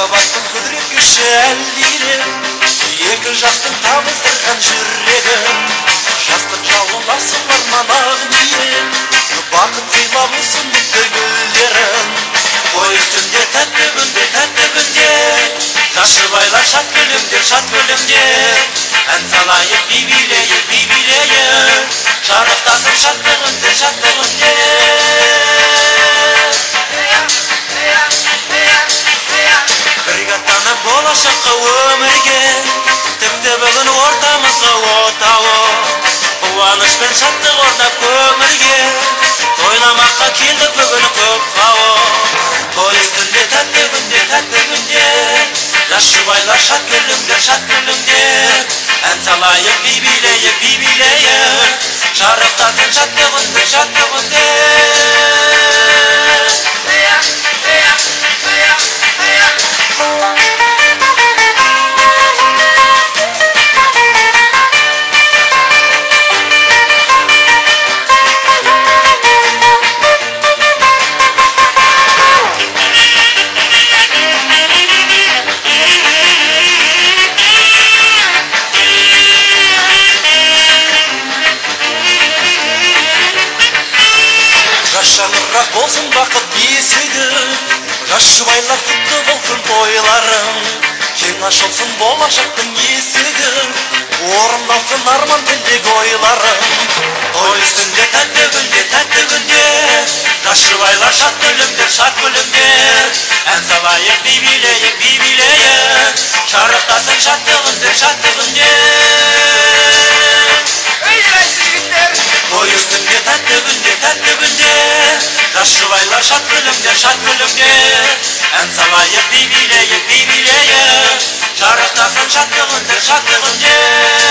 махаббаттың құдірет күші әлдилеп екі жақтың табыстырған жүрегін жастық асыл арман ақ ниет бақыт сыйлап ұсыныпты гүлдерін той үстінде тәтті күнде тәтті күнде жас жұбайлар шат күлімдер шат күлімдер ән салайық би билейік пен шаттық орнап көңілге тойламаққа келдік бүгін көп хауып той үстінде тәтті күнде тәтті күнде жас жұбайлар шат күліңдер шат күліңдер ән салайық би билейік би билейік шарықтатып шаттық үнді шаттық шаңырақ болсын бақыт бесігі жас жұбайлар құтты болсын тойларың кең ашылсын болашақтың есігі орындалсын арман тілек ойларың той үстінде тәтті күнде тәтті күнде жас жұбайлар шат күліңдер шат күліңдер ән салайық би билейік би билейік шарықтасын шаттық үндер шаттық жас жұбайлар шат күліңдер шат күліңдер ән салайық би билейік би билейік үндер шаттық үндер